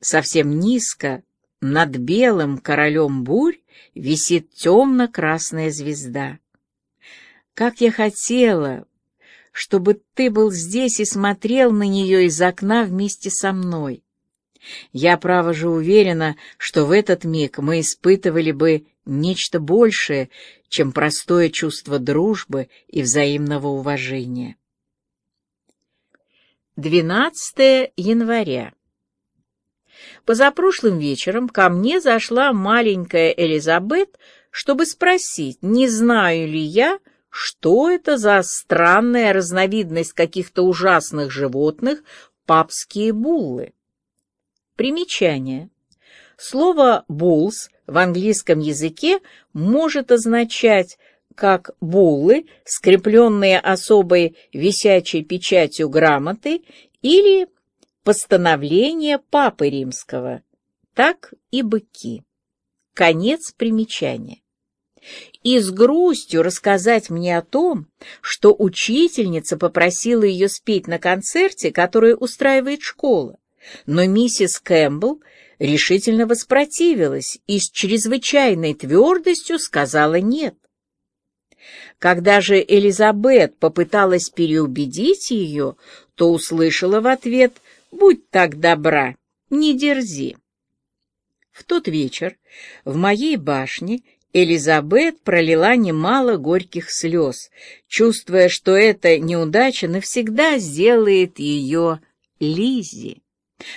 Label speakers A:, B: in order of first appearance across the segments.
A: совсем низко, над белым королем бурь, висит темно-красная звезда. Как я хотела, чтобы ты был здесь и смотрел на нее из окна вместе со мной. Я, право же, уверена, что в этот миг мы испытывали бы нечто большее, чем простое чувство дружбы и взаимного уважения. 12 января. Позапрошлым вечером ко мне зашла маленькая Элизабет, чтобы спросить, не знаю ли я, что это за странная разновидность каких-то ужасных животных, папские буллы. Примечание. Слово «буллс» в английском языке может означать как буллы, скрепленные особой висячей печатью грамоты, или постановление Папы Римского, так и быки. Конец примечания. И с грустью рассказать мне о том, что учительница попросила ее спеть на концерте, который устраивает школа. Но миссис Кэмпбелл решительно воспротивилась и с чрезвычайной твердостью сказала «нет». Когда же Элизабет попыталась переубедить ее, то услышала в ответ «Будь так добра, не дерзи». В тот вечер в моей башне Элизабет пролила немало горьких слез, чувствуя, что эта неудача навсегда сделает ее Лизи.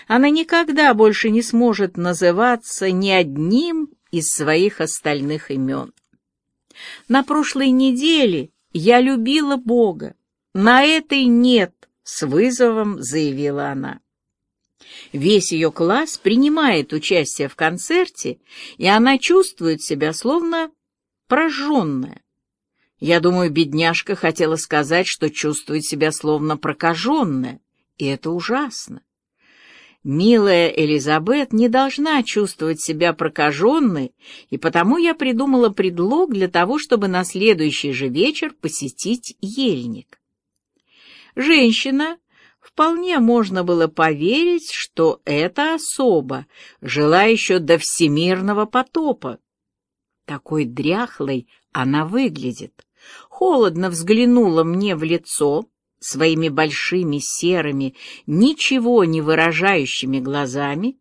A: Она никогда больше не сможет называться ни одним из своих остальных имен. На прошлой неделе я любила Бога, на этой нет, с вызовом заявила она. Весь ее класс принимает участие в концерте, и она чувствует себя словно прожженная. Я думаю, бедняжка хотела сказать, что чувствует себя словно прокаженная, и это ужасно. Милая Элизабет не должна чувствовать себя прокаженной, и потому я придумала предлог для того, чтобы на следующий же вечер посетить ельник. Женщина, вполне можно было поверить, что эта особа жила еще до всемирного потопа. Такой дряхлой она выглядит. Холодно взглянула мне в лицо, своими большими серыми, ничего не выражающими глазами,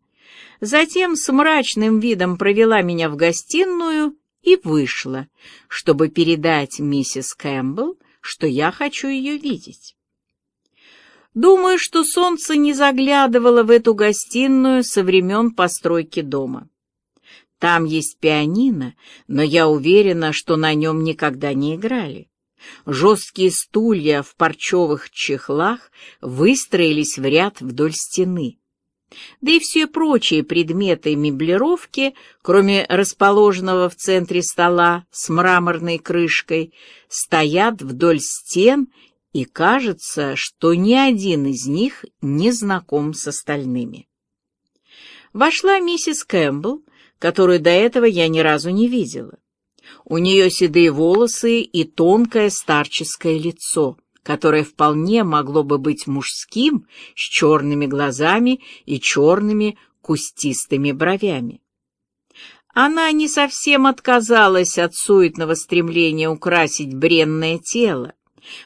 A: затем с мрачным видом провела меня в гостиную и вышла, чтобы передать миссис Кэмпбелл, что я хочу ее видеть. Думаю, что солнце не заглядывало в эту гостиную со времен постройки дома. Там есть пианино, но я уверена, что на нем никогда не играли. Жесткие стулья в парчевых чехлах выстроились в ряд вдоль стены. Да и все прочие предметы меблировки, кроме расположенного в центре стола с мраморной крышкой, стоят вдоль стен, и кажется, что ни один из них не знаком с остальными. Вошла миссис Кэмпбелл, которую до этого я ни разу не видела. У нее седые волосы и тонкое старческое лицо, которое вполне могло бы быть мужским, с черными глазами и черными кустистыми бровями. Она не совсем отказалась от суетного стремления украсить бренное тело.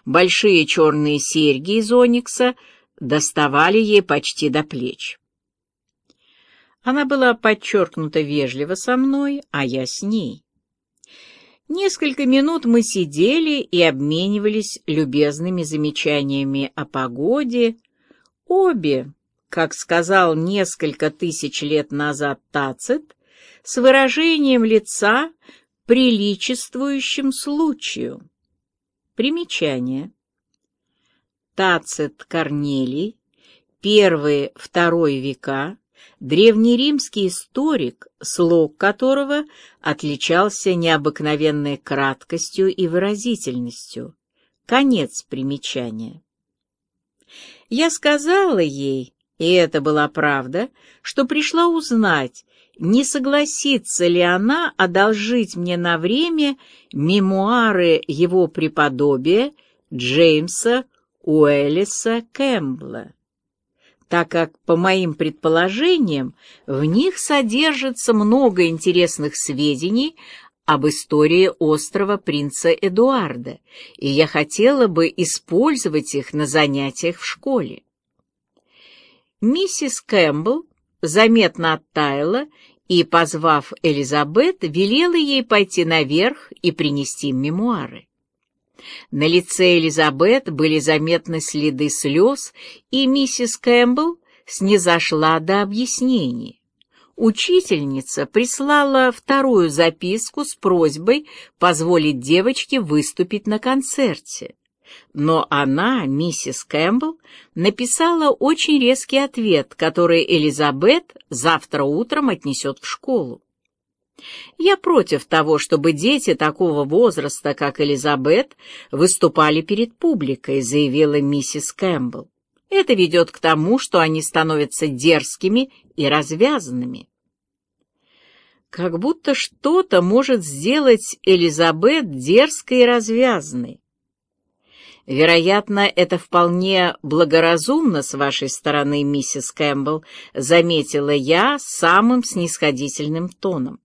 A: Большие черные серьги из оникса доставали ей почти до плеч. Она была подчеркнуто вежлива со мной, а я с ней. Несколько минут мы сидели и обменивались любезными замечаниями о погоде. Обе, как сказал несколько тысяч лет назад Тацит, с выражением лица, приличествующим случаю. Примечание. Тацит Корнелий, первый-второй века, древнеримский историк, слог которого отличался необыкновенной краткостью и выразительностью. Конец примечания. Я сказала ей, и это была правда, что пришла узнать, не согласится ли она одолжить мне на время мемуары его преподобия Джеймса Уэллиса Кэмпбелла. так как, по моим предположениям, в них содержится много интересных сведений об истории острова принца Эдуарда, и я хотела бы использовать их на занятиях в школе. Миссис Кэмпбелл заметно оттаяла и, позвав Элизабет, велела ей пойти наверх и принести мемуары. На лице Элизабет были заметны следы слез, и миссис Кэмпбелл снизошла до объяснений. Учительница прислала вторую записку с просьбой позволить девочке выступить на концерте. Но она, миссис Кэмпбелл, написала очень резкий ответ, который Элизабет завтра утром отнесет в школу. Я против того, чтобы дети такого возраста, как Элизабет, выступали перед публикой, заявила миссис Кэмпбелл. Это ведет к тому, что они становятся дерзкими и развязанными. Как будто что-то может сделать Элизабет дерзкой и развязанной. «Вероятно, это вполне благоразумно с вашей стороны, миссис Кэмпбелл», заметила я самым снисходительным тоном.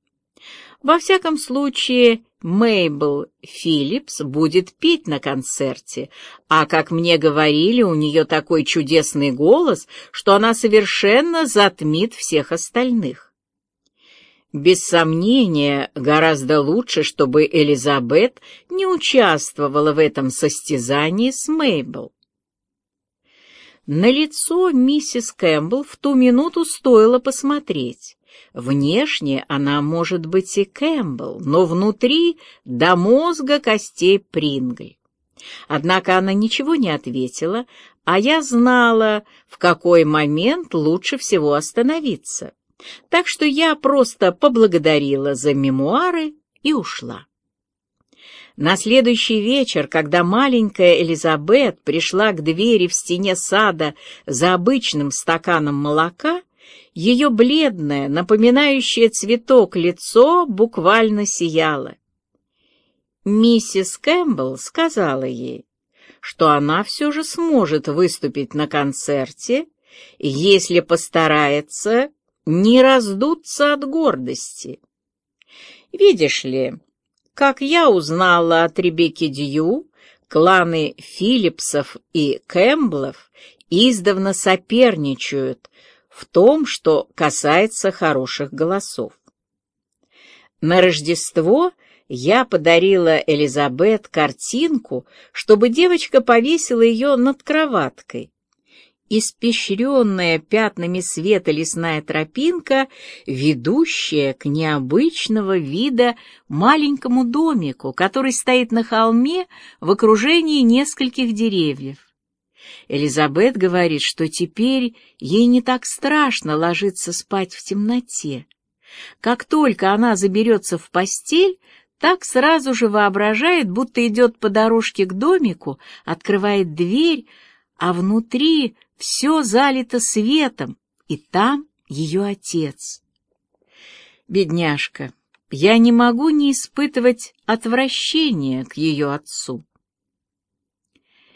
A: Во всяком случае, Мейбл Филлипс будет петь на концерте, а, как мне говорили, у нее такой чудесный голос, что она совершенно затмит всех остальных. Без сомнения, гораздо лучше, чтобы Элизабет не участвовала в этом состязании с Мейбл. На лицо миссис Кэмпбелл в ту минуту стоило посмотреть. Внешне она может быть и Кэмпбелл, но внутри до мозга костей Прингль. Однако она ничего не ответила, а я знала, в какой момент лучше всего остановиться. Так что я просто поблагодарила за мемуары и ушла. На следующий вечер, когда маленькая Элизабет пришла к двери в стене сада за обычным стаканом молока, ее бледное, напоминающее цветок лицо буквально сияло. Миссис Кэмпбелл сказала ей, что она все же сможет выступить на концерте, если постарается не раздуться от гордости. Видишь ли, как я узнала от Ребекки Дью, кланы Филлипсов и Кэмпбеллов издавна соперничают в том, что касается хороших голосов. На Рождество я подарила Элизабет картинку, чтобы девочка повесила ее над кроваткой. Испещренная пятнами света лесная тропинка, ведущая к необычного вида маленькому домику, который стоит на холме в окружении нескольких деревьев. Элизабет говорит, что теперь ей не так страшно ложиться спать в темноте. Как только она заберется в постель, так сразу же воображает, будто идет по дорожке к домику, открывает дверь, а внутри все залито светом, и там ее отец. Бедняжка, я не могу не испытывать отвращения к ее отцу.